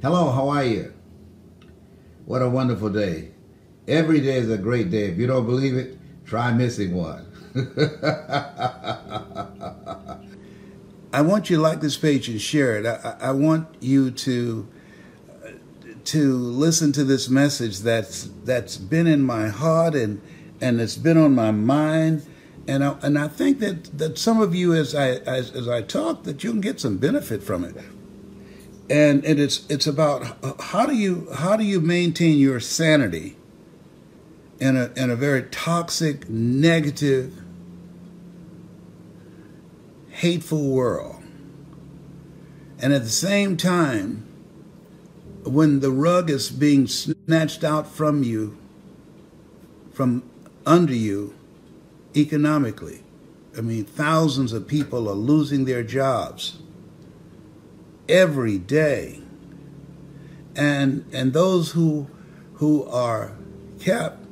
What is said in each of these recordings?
Hello, how are you? What a wonderful day. Every day is a great day. If you don't believe it, try missing one. I want you to like this page and share it. I, I want you to to listen to this message that's that's been in my heart and and it's been on my mind and I, and I think that, that some of you as I as, as I talk that you can get some benefit from it and, and it's it's about how do you how do you maintain your sanity in a in a very toxic negative hateful world? And at the same time when the rug is being snatched out from you from under you economically i mean thousands of people are losing their jobs every day. And and those who who are kept,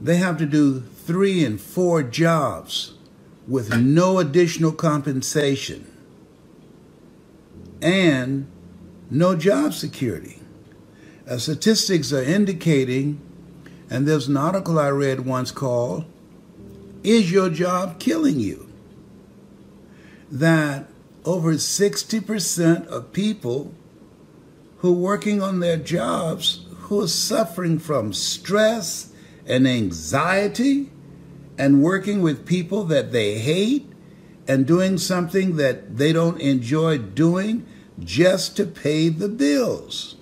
they have to do three and four jobs with no additional compensation and no job security. Uh, statistics are indicating, and there's an article I read once called, Is Your Job Killing You? That over 60% of people who are working on their jobs who are suffering from stress and anxiety and working with people that they hate and doing something that they don't enjoy doing just to pay the bills.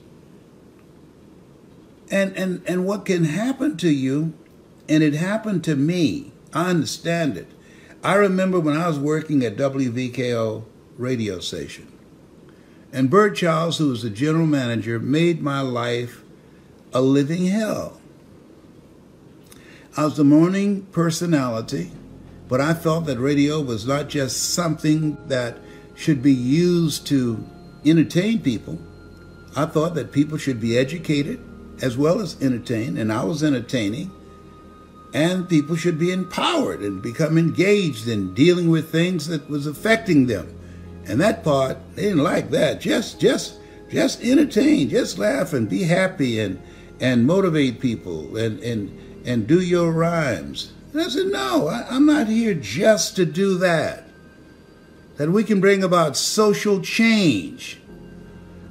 And and and what can happen to you and it happened to me. I understand it. I remember when I was working at WVKO radio station. And Bert Charles, who was the general manager, made my life a living hell. I was the morning personality, but I felt that radio was not just something that should be used to entertain people. I thought that people should be educated as well as entertained, and I was entertaining. And people should be empowered and become engaged in dealing with things that was affecting them. And that part, they didn't like that. Just, just, just entertain, just laugh and be happy and and motivate people and and and do your rhymes. And I said, no, I, I'm not here just to do that. That we can bring about social change.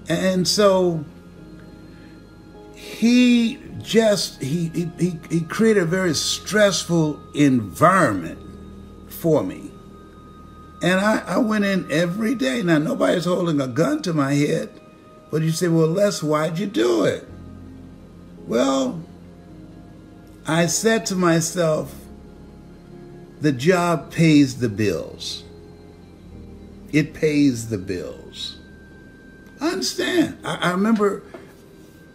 And so he just he he, he created a very stressful environment for me and I, I went in every day. Now, nobody's holding a gun to my head. But you say, well, Les, why'd you do it? Well, I said to myself, the job pays the bills. It pays the bills. I understand. I, I remember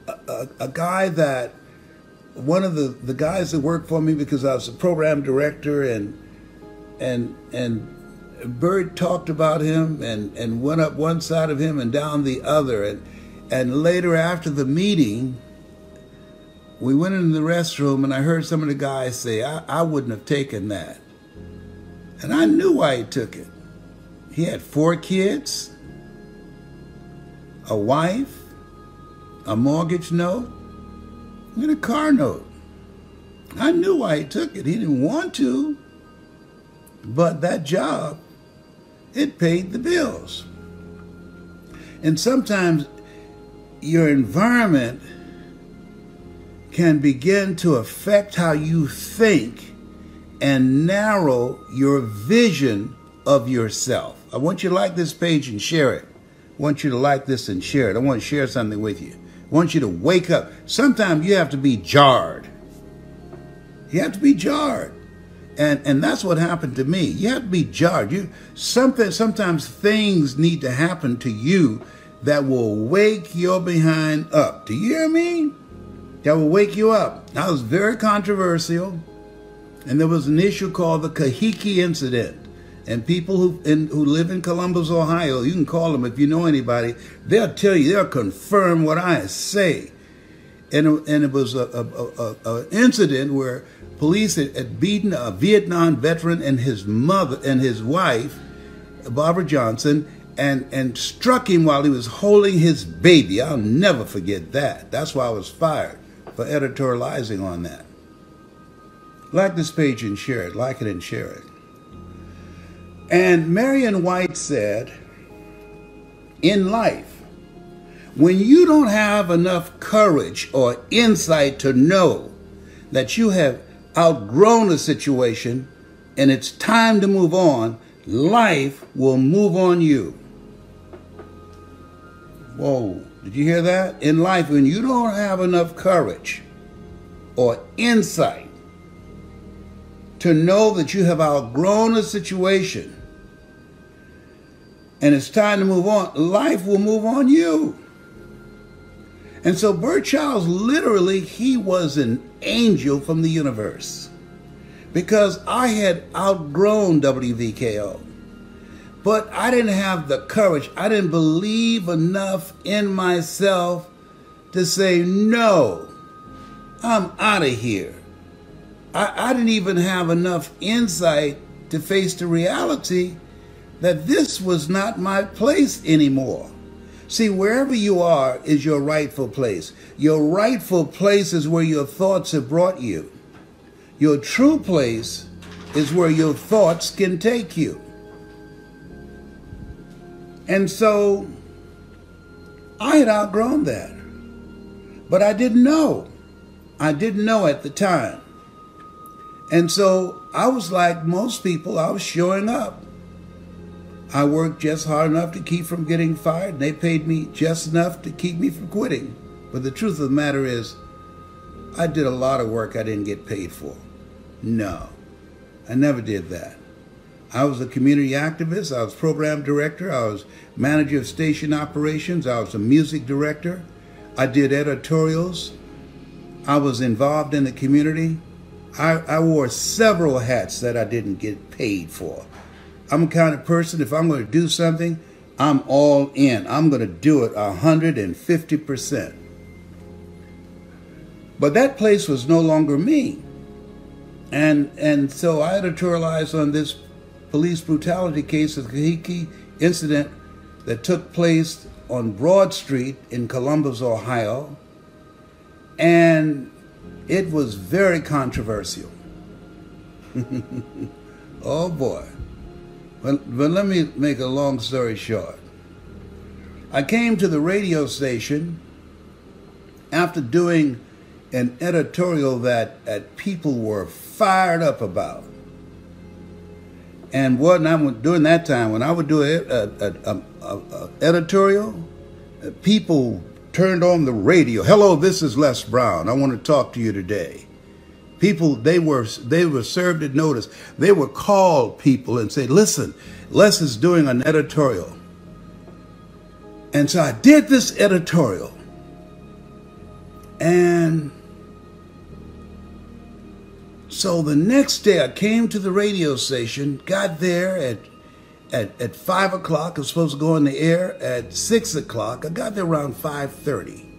a, a, a, guy that, one of the, the guys that worked for me because I was a program director and, and, and Bert talked about him and, and went up one side of him and down the other. And, and later, after the meeting, we went into the restroom and I heard some of the guys say, I, I wouldn't have taken that. And I knew why he took it. He had four kids, a wife, a mortgage note, and a car note. I knew why he took it. He didn't want to, but that job it paid the bills. And sometimes your environment can begin to affect how you think and narrow your vision of yourself. I want you to like this page and share it. I want you to like this and share it. I want to share something with you. I want you to wake up. Sometimes you have to be jarred. You have to be jarred and and that's what happened to me. You have to be jarred. You something sometimes things need to happen to you that will wake your behind up. Do you hear me? That will wake you up. That was very controversial and there was an issue called the kahiki incident. And people who in, who live in Columbus, Ohio, you can call them if you know anybody. They'll tell you, they'll confirm what I say. And, and it was a, a, a, a incident where police had, beaten a Vietnam veteran and his mother and his wife, Barbara Johnson, and and struck him while he was holding his baby. I'll never forget that. That's why I was fired for editorializing on that. Like this page and share it. Like it and share it. And Marion White said, in life, when you don't have enough courage or insight to know that you have outgrown a situation and it's time to move on, life will move on you. Whoa, did you hear that? In life, when you don't have enough courage or insight to know that you have outgrown a situation and it's time to move on, life will move on you. And so Bert Childs, literally, he was an angel from the universe because I had outgrown WVKO. But I didn't have the courage, I didn't believe enough in myself to say, no, I'm out of here. I, I didn't even have enough insight to face the reality that this was not my place anymore. See, wherever you are is your rightful place. Your rightful place is where your thoughts have brought you. Your true place is where your thoughts can take you. And so I had outgrown that. But I didn't know. I didn't know at the time. And so I was like most people, I was showing up. I worked just hard enough to keep from getting fired, and they paid me just enough to keep me from quitting. But the truth of the matter is, I did a lot of work I didn't get paid for. No, I never did that. I was a community activist, I was program director, I was manager of station operations, I was a music director, I did editorials, I was involved in the community. I, I wore several hats that I didn't get paid for. I'm the kind of person, if I'm going to do something, I'm all in. I'm going to do it 150%. But that place was no longer me. And, and so I editorialized on this police brutality case, the Kahiki incident that took place on Broad Street in Columbus, Ohio. And it was very controversial. oh boy. But, but let me make a long story short. I came to the radio station after doing an editorial that, that people were fired up about. And what I was during that time, when I would do a, editorial, uh, people turned on the radio. Hello, this is Les Brown. I want to talk to you today. People, they were they were served a notice. They were called people and said, listen, Les is doing an editorial. And so I did this editorial. And so the next day I came to the radio station, got there at at, at five o'clock. I was supposed to go on the air at six o'clock. I got there around five thirty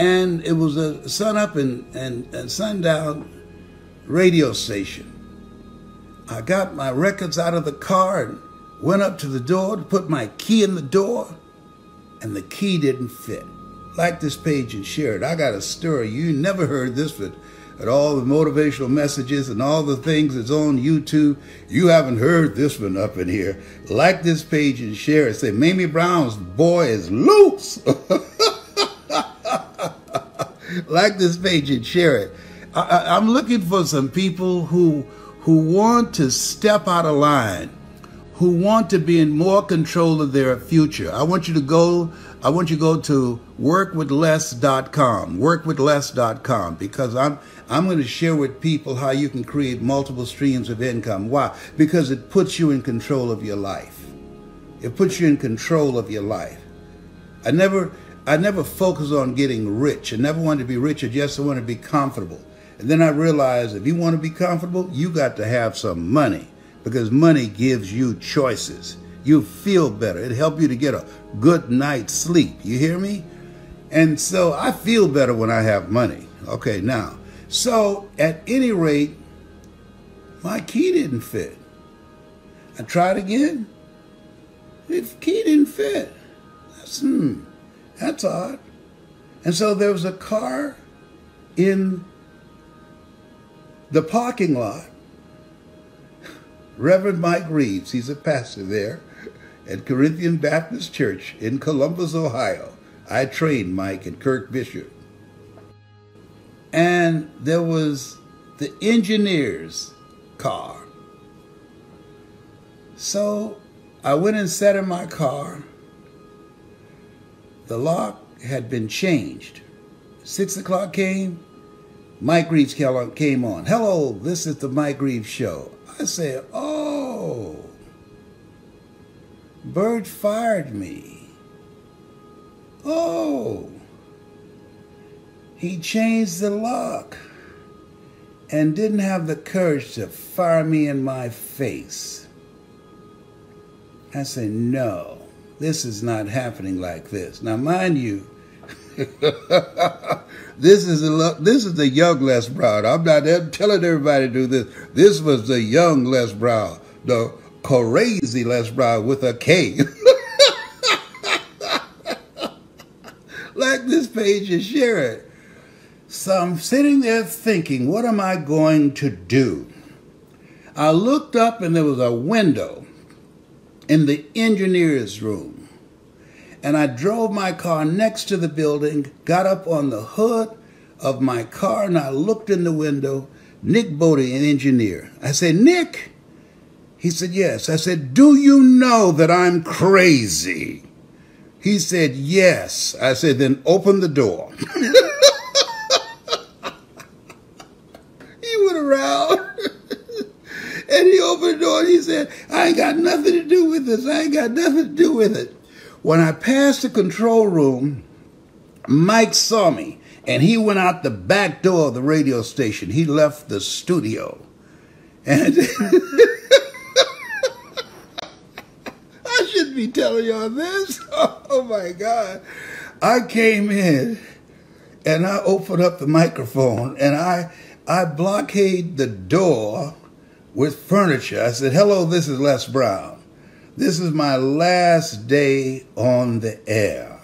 and it was a sun up and, and, and sundown radio station. I got my records out of the car and went up to the door to put my key in the door, and the key didn't fit. Like this page and share it. I got a story. You never heard this, but at all the motivational messages and all the things that's on YouTube, you haven't heard this one up in here. Like this page and share it. Say, Mamie Brown's boy is loose. like this page and share it. I, am looking for some people who who want to step out of line, who want to be in more control of their future. I want you to go. I want you to go to workwithles.com, workwithles.com, because I'm I'm going to share with people how you can create multiple streams of income. Why? Because it puts you in control of your life. It puts you in control of your life. I never I never focused on getting rich. I never wanted to be rich. I just wanted to be comfortable. And then I realized if you want to be comfortable, you got to have some money because money gives you choices. You feel better. It helps you to get a good night's sleep. You hear me? And so I feel better when I have money. Okay, now, so at any rate, my key didn't fit. I tried again. The key didn't fit. That's, hmm, that's odd. And so there was a car in the parking lot. Reverend Mike Reeves, he's a pastor there at Corinthian Baptist Church in Columbus, Ohio. I trained Mike and Kirk Bishop. And there was the engineer's car. So I went and sat in my car. The lock had been changed. Six o'clock came. Mike Reeves came on. Hello, this is the Mike Reeves Show. I said, Oh, Bert fired me. Oh, he changed the lock and didn't have the courage to fire me in my face. I said, No, this is not happening like this. Now, mind you, this is a this is the young Les Brown. I'm not telling everybody to do this. This was the young Les Brown, the crazy Les Brown with a K. like this page and share it. So I'm sitting there thinking, what am I going to do? I looked up and there was a window in the engineer's room. And I drove my car next to the building, got up on the hood of my car, and I looked in the window. Nick Bodie, an engineer. I said, Nick. He said, Yes. I said, Do you know that I'm crazy? He said, Yes. I said, Then open the door. he went around and he opened the door and he said, I ain't got nothing to do with this. I ain't got nothing to do with it. When I passed the control room, Mike saw me and he went out the back door of the radio station. He left the studio. And I shouldn't be telling y'all this. Oh my God. I came in and I opened up the microphone and I I blockade the door with furniture. I said, Hello, this is Les Brown. This is my last day on the air.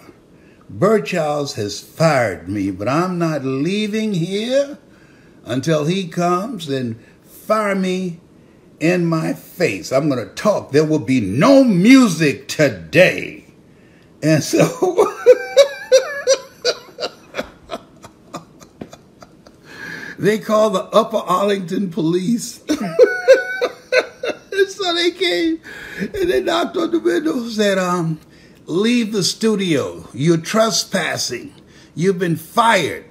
Bert has fired me, but I'm not leaving here until he comes and fire me in my face. I'm going to talk. There will be no music today. And so they call the Upper Arlington police. They came and they knocked on the window said, um, leave the studio. You're trespassing. You've been fired.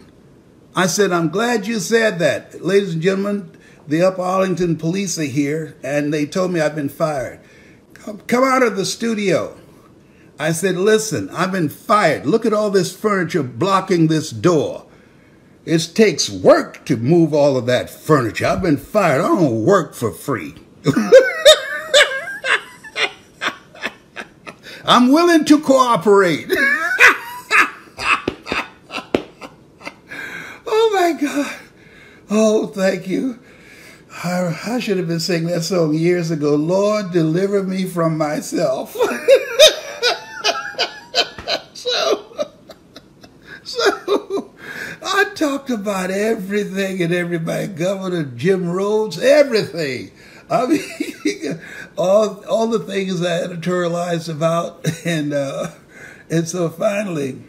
I said, I'm glad you said that. Ladies and gentlemen, the Upper Arlington police are here and they told me I've been fired. Come, come out of the studio. I said, listen, I've been fired. Look at all this furniture blocking this door. It takes work to move all of that furniture. I've been fired. I don't work for free. I'm willing to cooperate. oh my God. Oh, thank you. I, I, should have been singing that song years ago. Lord, deliver me from myself. so, so I talked about everything and everybody. Governor Jim Rhodes, everything. I mean, all all the things I editorialized about, and uh, and so finally,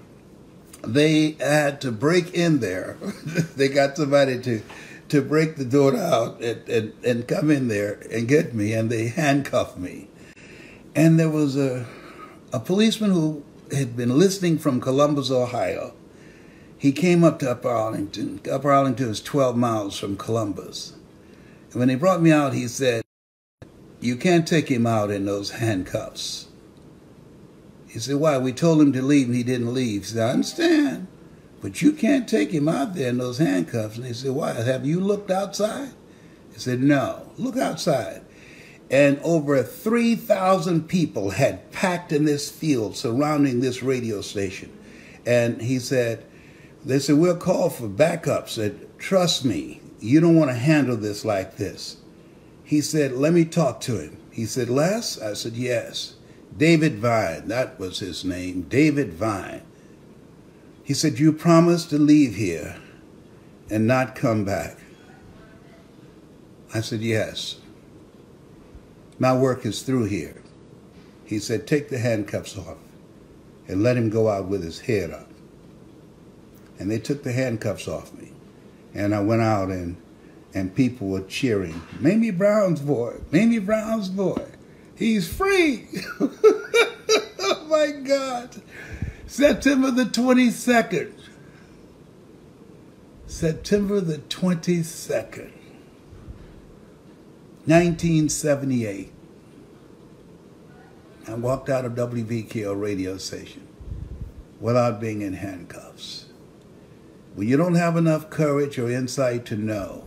they had to break in there. they got somebody to to break the door out and, and, and come in there and get me, and they handcuffed me. And there was a a policeman who had been listening from Columbus, Ohio. He came up to Upper Arlington. Upper Arlington is 12 miles from Columbus. And when they brought me out, he said, You can't take him out in those handcuffs. He said, Why? We told him to leave and he didn't leave. He said, I understand, but you can't take him out there in those handcuffs. And he said, Why? Have you looked outside? He said, No, look outside. And over 3,000 people had packed in this field surrounding this radio station. And he said, They said, We'll call for backup. Said, Trust me, you don't want to handle this like this. He said, Let me talk to him. He said, Les? I said, Yes. David Vine, that was his name, David Vine. He said, You promised to leave here and not come back. I said, Yes. My work is through here. He said, Take the handcuffs off and let him go out with his head up. And they took the handcuffs off me. And I went out and and people were cheering, Mamie Brown's boy, Mamie Brown's boy. He's free. oh my God. September the 22nd. September the 22nd, 1978. I walked out of WVKO radio station without being in handcuffs. When you don't have enough courage or insight to know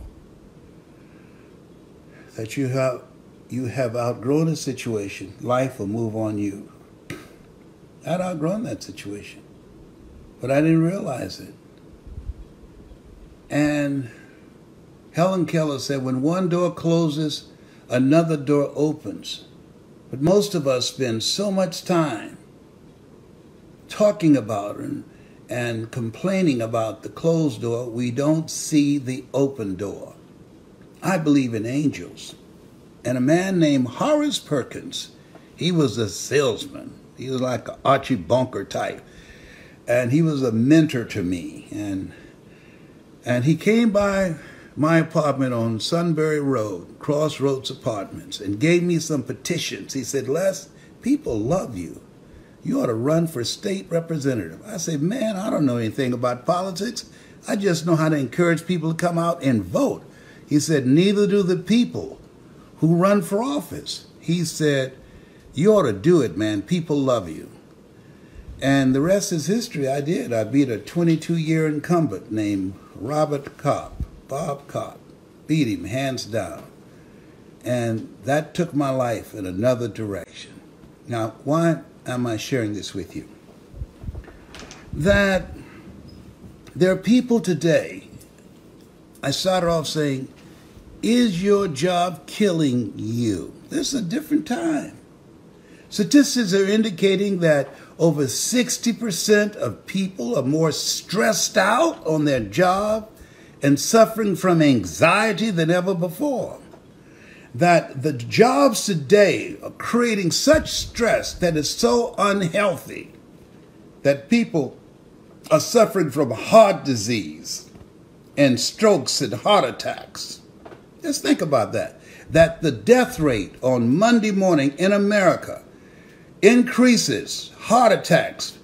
that you have you have outgrown a situation, life will move on you. I'd outgrown that situation, but I didn't realize it. And Helen Keller said, when one door closes, another door opens. But most of us spend so much time talking about and, and complaining about the closed door, we don't see the open door. I believe in angels. And a man named Horace Perkins, he was a salesman. He was like an Archie Bunker type. And he was a mentor to me. And and he came by my apartment on Sunbury Road, Crossroads Apartments, and gave me some petitions. He said, Les, people love you. You ought to run for state representative. I said, Man, I don't know anything about politics. I just know how to encourage people to come out and vote. He said, Neither do the people who run for office. He said, You ought to do it, man. People love you. And the rest is history. I did. I beat a 22 year incumbent named Robert Kopp, Bob Kopp. Beat him hands down. And that took my life in another direction. Now, why am I sharing this with you? That there are people today, I started off saying, is your job killing you? This is a different time. Statistics are indicating that over 60% of people are more stressed out on their job and suffering from anxiety than ever before. That the jobs today are creating such stress that is so unhealthy that people are suffering from heart disease and strokes and heart attacks. Just think about that. That the death rate on Monday morning in America increases, heart attacks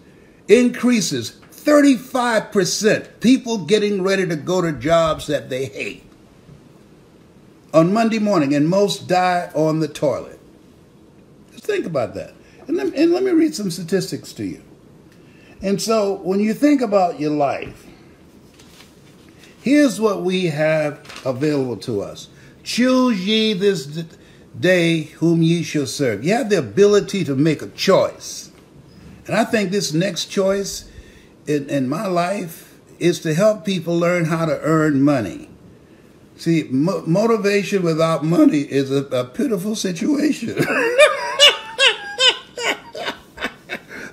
increases 35%. People getting ready to go to jobs that they hate on Monday morning, and most die on the toilet. Just think about that. And let, and let me read some statistics to you. And so, when you think about your life, here's what we have available to us Choose ye this day whom ye shall serve. You have the ability to make a choice. And I think this next choice in, in my life is to help people learn how to earn money. See, mo- motivation without money is a, a pitiful situation.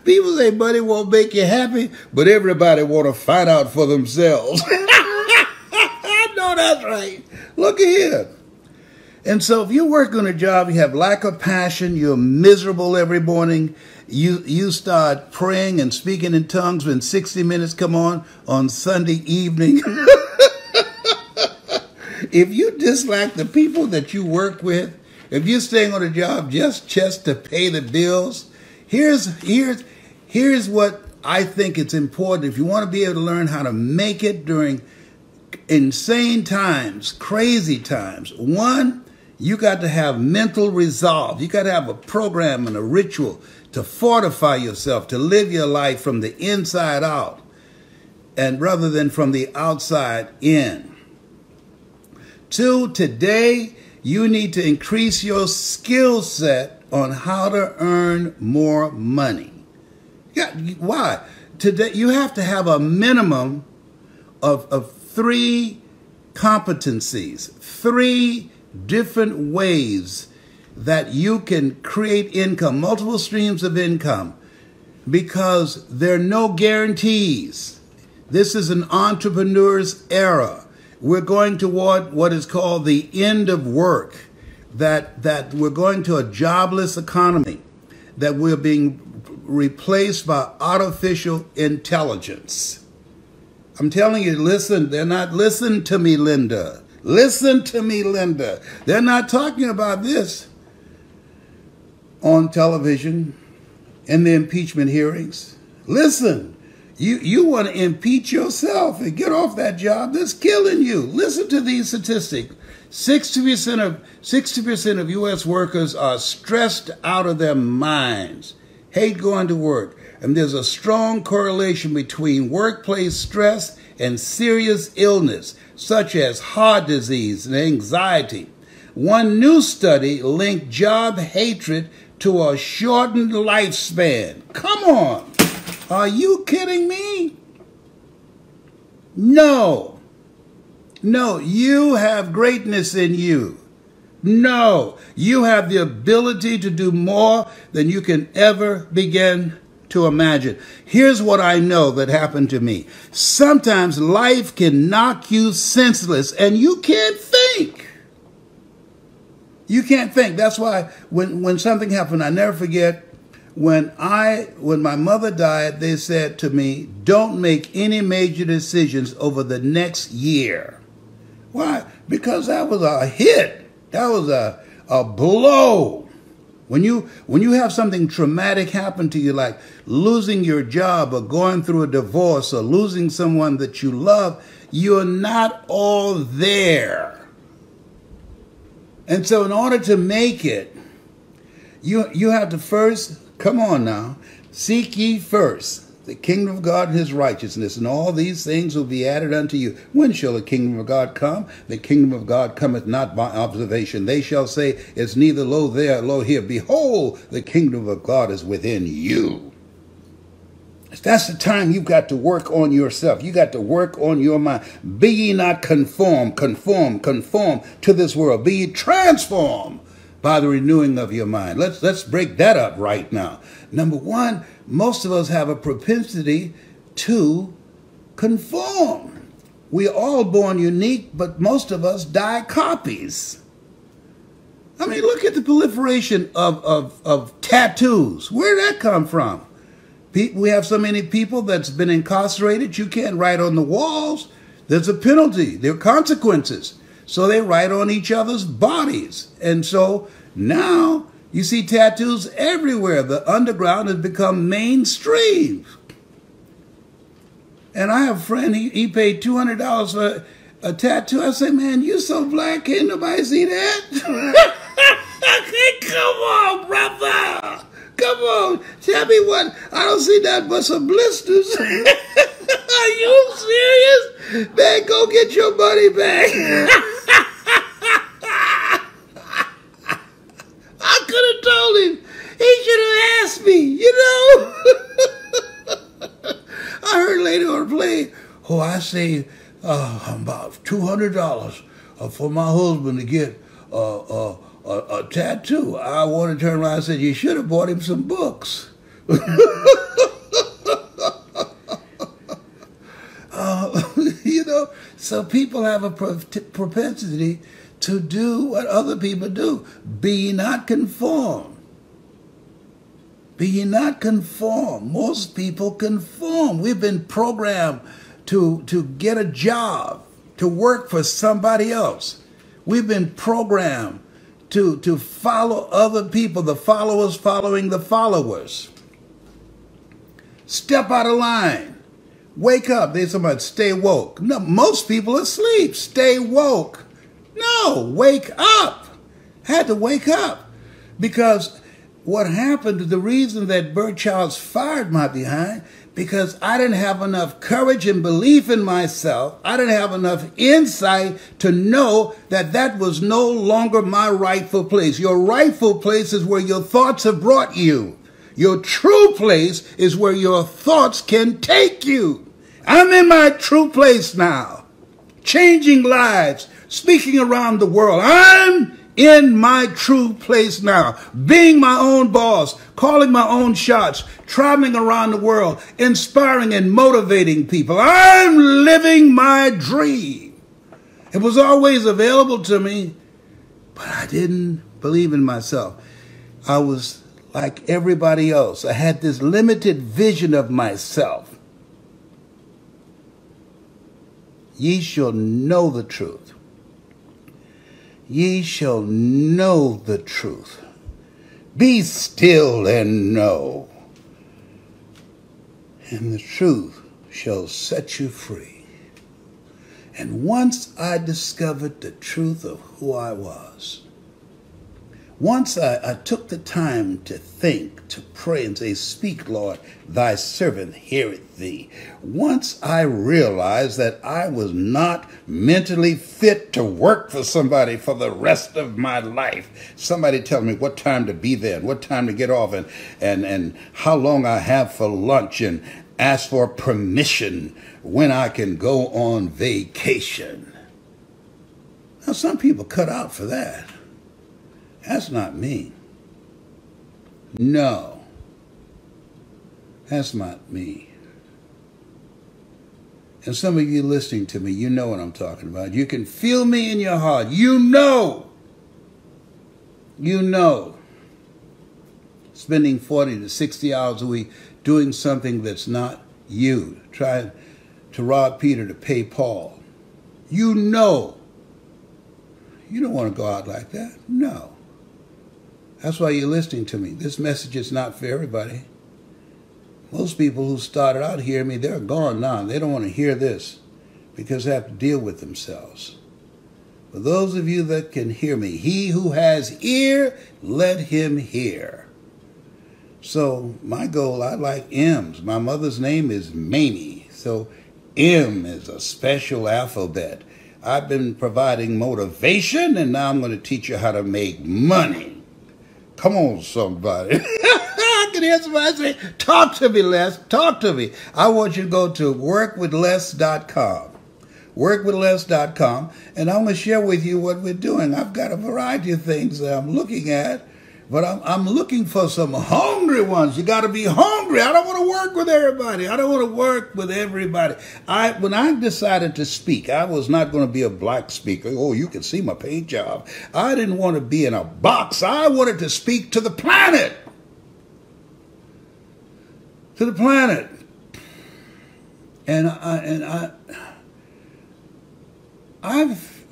people say money won't make you happy, but everybody want to find out for themselves. That's right. Look here. And so if you work on a job, you have lack of passion, you're miserable every morning, you you start praying and speaking in tongues when 60 minutes come on on Sunday evening. if you dislike the people that you work with, if you're staying on a job just just to pay the bills, here's here's here's what I think it's important if you want to be able to learn how to make it during insane times, crazy times. One, you got to have mental resolve. You got to have a program and a ritual to fortify yourself, to live your life from the inside out, and rather than from the outside in. Two, today you need to increase your skill set on how to earn more money. Yeah, why? Today you have to have a minimum of, of three competencies, three different ways that you can create income, multiple streams of income, because there are no guarantees. This is an entrepreneur's era. We're going toward what is called the end of work, that, that we're going to a jobless economy, that we're being replaced by artificial intelligence. I'm telling you, listen, they're not, listen to me, Linda. Listen to me, Linda. They're not talking about this on television in the impeachment hearings. Listen, you, you want to impeach yourself and get off that job that's killing you. Listen to these statistics. 60% of 60% of US workers are stressed out of their minds, hate going to work, and there's a strong correlation between workplace stress and serious illness such as heart disease and anxiety. One new study linked job hatred to a shortened lifespan. Come on. Are you kidding me? No. No, you have greatness in you. No, you have the ability to do more than you can ever begin to imagine. Here's what I know that happened to me. Sometimes life can knock you senseless and you can't think. You can't think. That's why when, when something happened, I never forget when I when my mother died, they said to me, "Don't make any major decisions over the next year." Why? Because that was a hit. That was a a blow. When you when you have something traumatic happen to you like losing your job or going through a divorce or losing someone that you love, you're not all there. And so in order to make it, you you have to first, come on now, seek ye first the kingdom of God and his righteousness, and all these things will be added unto you. When shall the kingdom of God come? The kingdom of God cometh not by observation. They shall say, It's neither lo there, lo here. Behold, the kingdom of God is within you. That's the time you've got to work on yourself. You got to work on your mind. Be ye not conformed, conform, conform to this world. Be ye transformed by the renewing of your mind. Let's let's break that up right now. Number one, most of us have a propensity to conform. We're all born unique, but most of us die copies. I mean, look at the proliferation of, of, of tattoos. Where did that come from? We have so many people that's been incarcerated, you can't write on the walls. There's a penalty, there are consequences. So they write on each other's bodies. And so now you see tattoos everywhere. The underground has become mainstream. And I have a friend, he, he paid $200 for a tattoo. I say, man, you so black, can't nobody see that? Come on, brother. Come on. Tell me what. I don't see that but some blisters. Are you serious? Man, go get your money back. I could have told him. He should have asked me, you know. I heard later on play, oh, I saved uh, about $200 uh, for my husband to get uh, uh, a, a tattoo. I wanted to turn around and said, you should have bought him some books. Uh, you know, so people have a propensity to do what other people do. Be not conformed. Be not conformed. Most people conform. We've been programmed to, to get a job, to work for somebody else. We've been programmed to, to follow other people, the followers following the followers. Step out of line. Wake up. They somebody stay woke. No, most people asleep. Stay woke. No, wake up. Had to wake up. Because what happened, the reason that Bert Childs fired my behind, because I didn't have enough courage and belief in myself. I didn't have enough insight to know that that was no longer my rightful place. Your rightful place is where your thoughts have brought you. Your true place is where your thoughts can take you. I'm in my true place now, changing lives, speaking around the world. I'm in my true place now, being my own boss, calling my own shots, traveling around the world, inspiring and motivating people. I'm living my dream. It was always available to me, but I didn't believe in myself. I was like everybody else. I had this limited vision of myself. Ye shall know the truth ye shall know the truth. Be still and know, and the truth shall set you free. And once I discovered the truth of who I was, once I, I, took the time to think, to pray, and say, Speak, Lord, thy servant heareth thee. Once I realized that I was not mentally fit to work for somebody for the rest of my life. Somebody tell me what time to be there, and what time to get off, and, and, and how long I have for lunch, and ask for permission when I can go on vacation. Now, some people cut out for that. That's not me. No. That's not me. And some of you listening to me, you know what I'm talking about. You can feel me in your heart. You know. You know. Spending 40 to 60 hours a week doing something that's not you. Trying to rob Peter to pay Paul. You know. You don't want to go out like that. No. That's why you're listening to me. This message is not for everybody. Most people who started out hearing me, they're gone now. They don't want to hear this because they have to deal with themselves. For those of you that can hear me, he who has ear, let him hear. So my goal, I like M's. My mother's name is Mamie. So M is a special alphabet. I've been providing motivation and now I'm going to teach you how to make money. Come on, somebody. Can hear somebody say, talk to me, Les. Talk to me. I want you to go to workwithles.com. Workwithles.com. And I'm going to share with you what we're doing. I've got a variety of things that I'm looking at but I'm, I'm looking for some hungry ones. You got to be hungry. I don't want to work with everybody. I don't want to work with everybody. I when I decided to speak, I was not going to be a black speaker. Oh, you can see my paint job. I didn't want to be in a box. I wanted to speak to the planet. To the planet. And I and I I've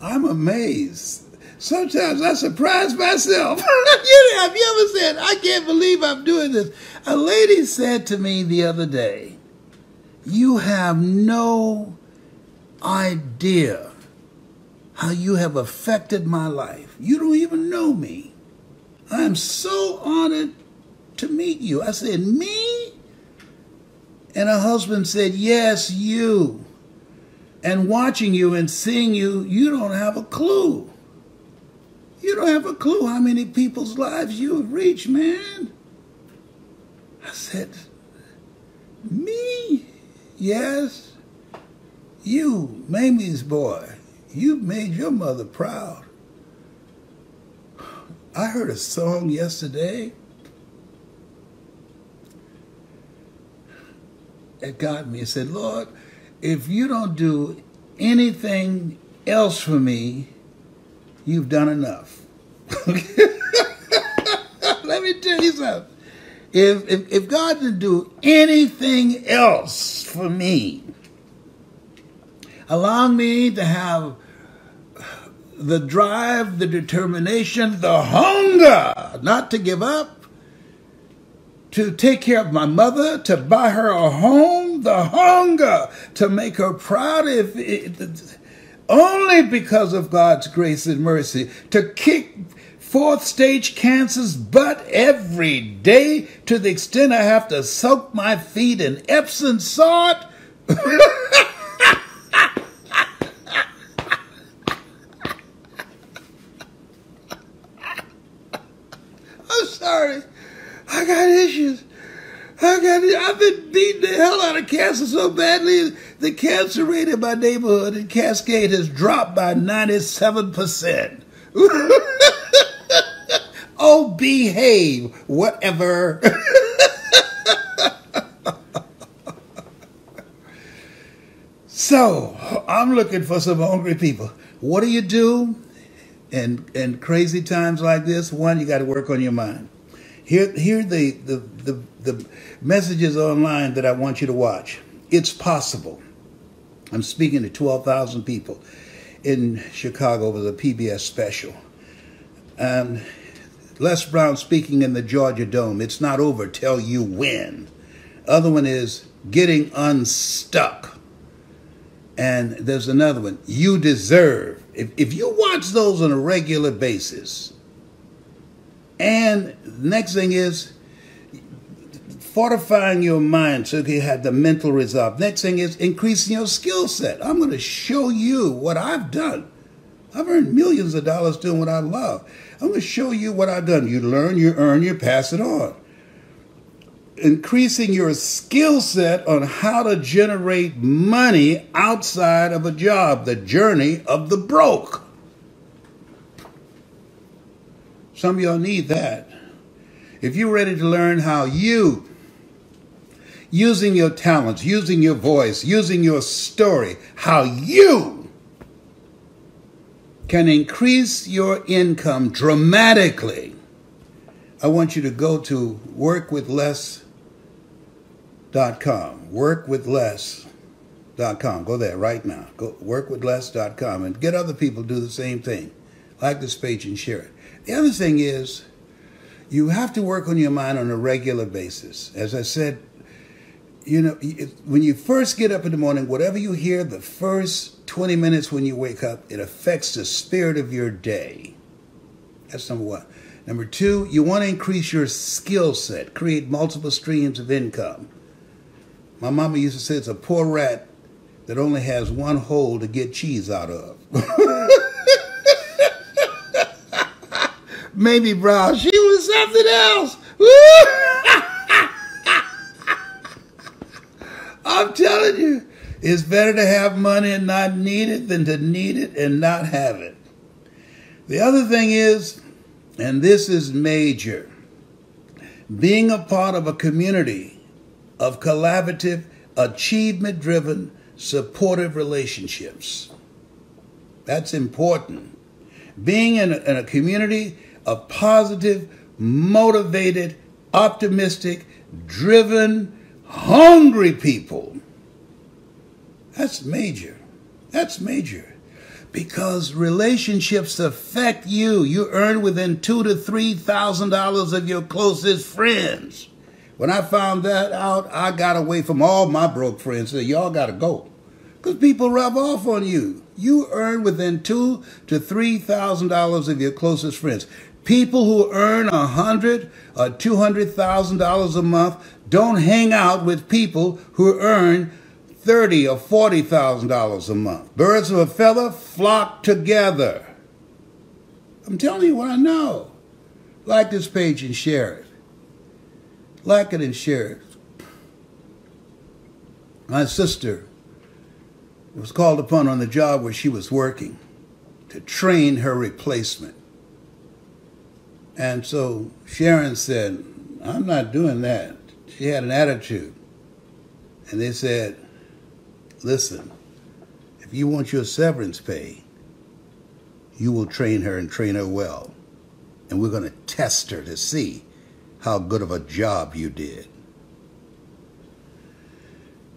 I'm amazed Sometimes I surprise myself. you know, have you ever said, I can't believe I'm doing this? A lady said to me the other day, You have no idea how you have affected my life. You don't even know me. I am so honored to meet you. I said, Me? And her husband said, Yes, you. And watching you and seeing you, you don't have a clue. You don't have a clue how many people's lives you have reached, man. I said, Me? Yes. You, Mamie's boy, you've made your mother proud. I heard a song yesterday. It got me. It said, Lord, if you don't do anything else for me, you've done enough. Let me tell you something. If, if, if God didn't do anything else for me, allow me to have the drive, the determination, the hunger not to give up, to take care of my mother, to buy her a home, the hunger to make her proud. If, if only because of God's grace and mercy to kick fourth stage cancer's butt every day to the extent I have to soak my feet in Epsom salt. I'm sorry. I got issues. I've been beating the hell out of cancer so badly, the cancer rate in my neighborhood in Cascade has dropped by 97%. oh, behave, whatever. so, I'm looking for some hungry people. What do you do in, in crazy times like this? One, you got to work on your mind. Here, here the, the, the, the messages online that I want you to watch. It's possible. I'm speaking to 12,000 people in Chicago with a PBS special. And Les Brown speaking in the Georgia Dome. It's not over till you win. Other one is getting unstuck. And there's another one, you deserve. If, if you watch those on a regular basis, and next thing is fortifying your mind so you have the mental resolve. Next thing is increasing your skill set. I'm going to show you what I've done. I've earned millions of dollars doing what I love. I'm going to show you what I've done. You learn, you earn, you pass it on. Increasing your skill set on how to generate money outside of a job, the journey of the broke. Some of y'all need that. If you're ready to learn how you, using your talents, using your voice, using your story, how you can increase your income dramatically, I want you to go to workwithles.com. Workwithles.com. Go there right now. Go workwithles.com and get other people to do the same thing. Like this page and share it. The other thing is, you have to work on your mind on a regular basis. As I said, you know, when you first get up in the morning, whatever you hear the first 20 minutes when you wake up, it affects the spirit of your day. That's number one. Number two, you want to increase your skill set, create multiple streams of income. My mama used to say it's a poor rat that only has one hole to get cheese out of. Mamie Brown. She was something else. I'm telling you, it's better to have money and not need it than to need it and not have it. The other thing is, and this is major, being a part of a community of collaborative, achievement driven, supportive relationships. That's important. Being in a, in a community of positive, motivated, optimistic, driven, hungry people. That's major. That's major. Because relationships affect you. You earn within two to three thousand dollars of your closest friends. When I found that out, I got away from all my broke friends. Said, y'all gotta go. Because people rub off on you. You earn within two to three thousand dollars of your closest friends. People who earn a hundred or two hundred thousand dollars a month don't hang out with people who earn thirty or forty thousand dollars a month. Birds of a feather flock together. I'm telling you what I know. Like this page and share it. Like it and share it. My sister was called upon on the job where she was working to train her replacement. And so Sharon said, I'm not doing that. She had an attitude. And they said, listen, if you want your severance pay, you will train her and train her well. And we're going to test her to see how good of a job you did.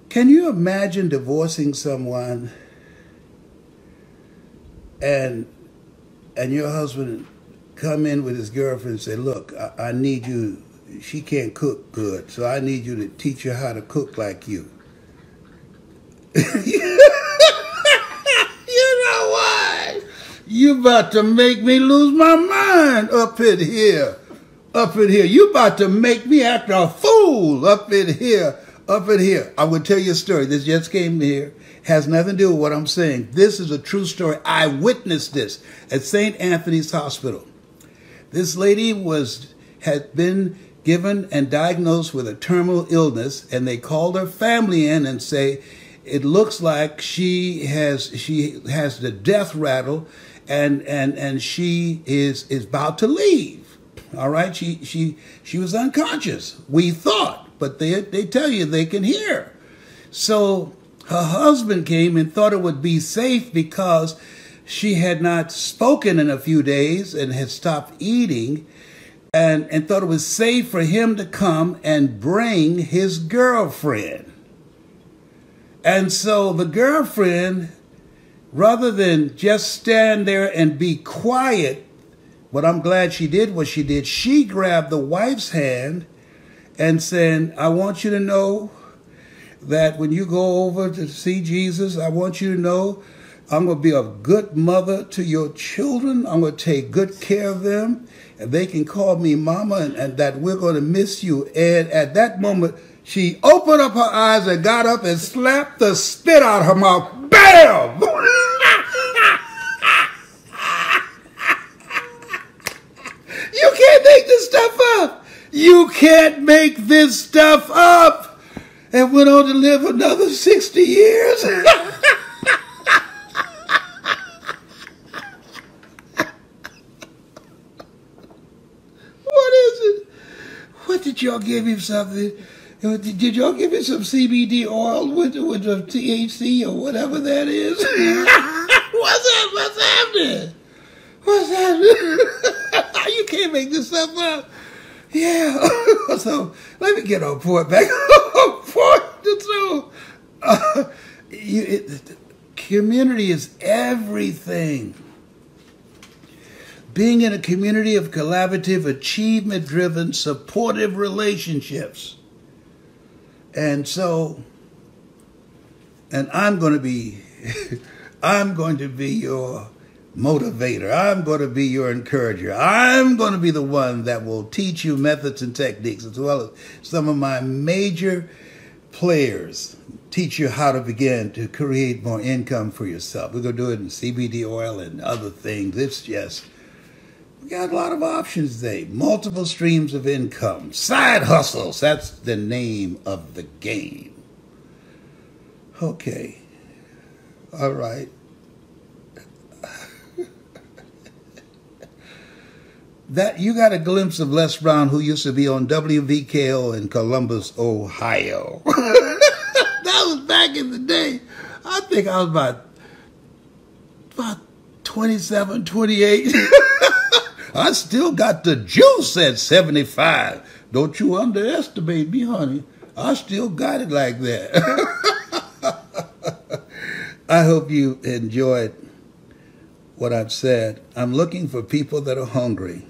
Can you imagine divorcing someone and and your husband come in with his girlfriend and say, look, I, I need you. She can't cook good, so I need you to teach her how to cook like you. you know what? You about to make me lose my mind up in here. Up in here. You about to make me act a fool up in here. Up in here. I will tell you a story. This just came here. Has nothing to do with what I'm saying. This is a true story. I witnessed this at St. Anthony's Hospital. This lady was had been given and diagnosed with a terminal illness, and they called her family in and say, it looks like she has she has the death rattle and and and she is is about to leave. All right? She she she was unconscious we thought but they they tell you they can hear. So her husband came and thought it would be safe because she had not spoken in a few days and had stopped eating and and thought it was safe for him to come and bring his girlfriend and so the girlfriend, rather than just stand there and be quiet, what I'm glad she did was she did, she grabbed the wife's hand and said, I want you to know that when you go over to see Jesus, I want you to know I'm going to be a good mother to your children. I'm going to take good care of them. And they can call me mama and, and that we're going to miss you. And at that moment, she opened up her eyes and got up and slapped the spit out of her mouth. Bam! you can't make this stuff up. You can't make this stuff up. And went on to live another 60 years. what is it? Y'all give him something? Did y'all give him some CBD oil with with the THC or whatever that is? What's that? What's happening? What's happening? you can't make this stuff up. Yeah. so let me get on point back. point. So, uh, you, it, community is everything. Being in a community of collaborative, achievement driven, supportive relationships and so, and I'm going to be, I'm going to be your motivator. I'm going to be your encourager. I'm going to be the one that will teach you methods and techniques, as well as some of my major players teach you how to begin to create more income for yourself. We're going to do it in CBD oil and other things. It's just we got a lot of options today. Multiple streams of income. Side hustles. That's the name of the game. Okay. All right. that you got a glimpse of Les Brown, who used to be on WVKO in Columbus, Ohio. that was back in the day. I think I was about about 27, 28. I still got the juice at 75. Don't you underestimate me, honey. I still got it like that. I hope you enjoyed what I've said. I'm looking for people that are hungry.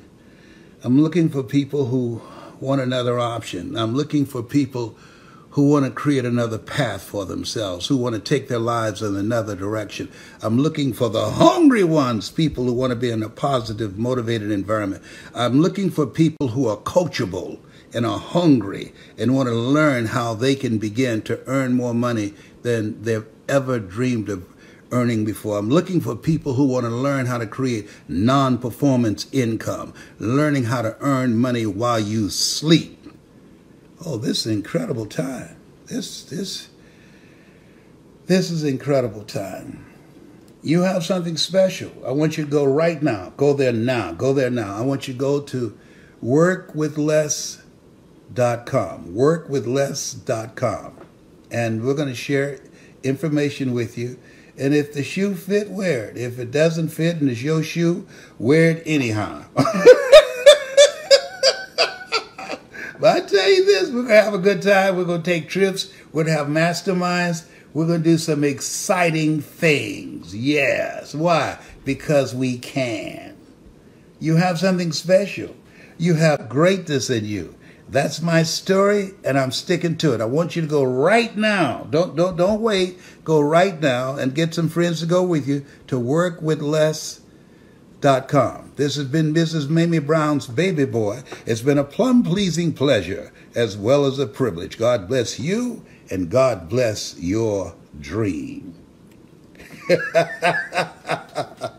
I'm looking for people who want another option. I'm looking for people who want to create another path for themselves, who want to take their lives in another direction. I'm looking for the hungry ones, people who want to be in a positive, motivated environment. I'm looking for people who are coachable and are hungry and want to learn how they can begin to earn more money than they've ever dreamed of earning before. I'm looking for people who want to learn how to create non performance income, learning how to earn money while you sleep oh, this is incredible time. This, this, this is incredible time. You have something special. I want you to go right now. Go there now. Go there now. I want you to go to workwithles.com. Workwithles.com. And we're going to share information with you. And if the shoe fit, wear it. If it doesn't fit and it's your shoe, wear it anyhow. But I tell you this, we're going to have a good time. We're going to take trips. We're going to have masterminds. We're going to do some exciting things. Yes. Why? Because we can. You have something special. You have greatness in you. That's my story, and I'm sticking to it. I want you to go right now. Don't don't don't wait. Go right now and get some friends to go with you to work with less com. This has been Mrs. Mamie Brown's baby boy. It's been a plum pleasing pleasure as well as a privilege. God bless you and God bless your dream.